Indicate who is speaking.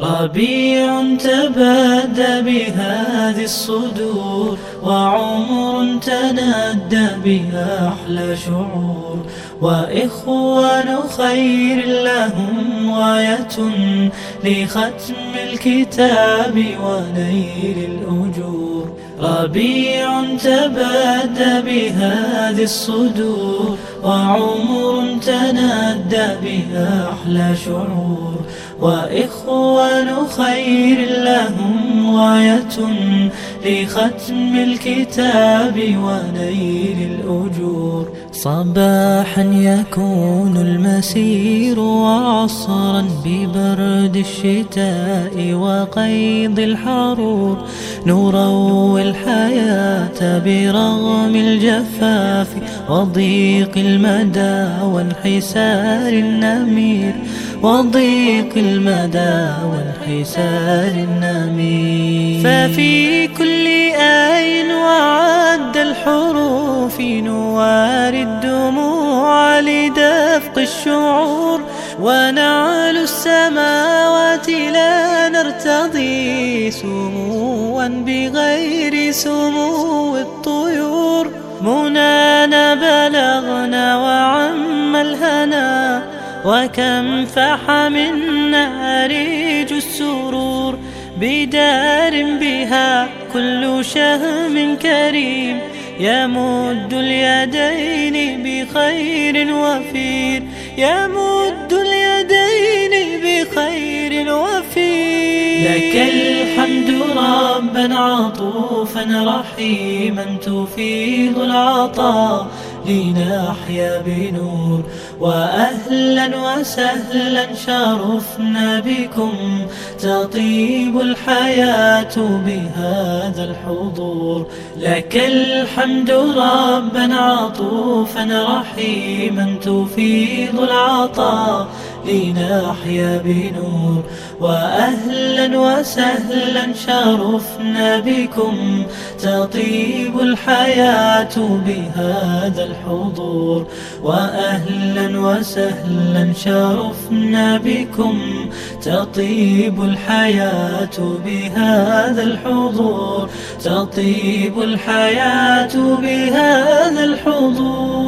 Speaker 1: ربيع تبادى بهذه الصدور وعمر تنادى بها أحلى شعور. وإخوان خير لهم غاية لختم الكتاب ونيل الأجور. ربيع تبادى بهذه الصدور وعمر تنادى بها أحلى شعور. وإخوان خير لهم غاية لختم الكتاب ونيل الأجور. صباحا يكون المسير وعصرا ببرد الشتاء وقيض الحرور. نروي الحياة برغم الجفاف وضيق المدى وانحسار النمير. وضيق المدى وانحسار النمير. ففي كل آي وعد الحروف نواري الدموع لدفق الشعور ونعل السماوات لا نرتضي سموا بغير سمو الطيور. منانا بلغنا وعم الهنا وكم فح منا ريج السرور. بدار بها كل شهم كريم يمد اليدين بخير وفير. يمد اليدين بخير وفير. لك الحمد ربا عطوفا رحيما تفيض العطاء. لنحيا بنور. وأهلا وسهلا شرفنا بكم. تطيب الحياة بهذا الحضور. لك الحمد ربا عطوفا رحيما تفيض العطاء. لنحيا بنور. وأهلا وسهلا شرفنا بكم تطيب الحياة بهذا الحضور. وأهلا وسهلا شرفنا بكم تطيب الحياة بهذا الحضور. تطيب الحياة بهذا الحضور.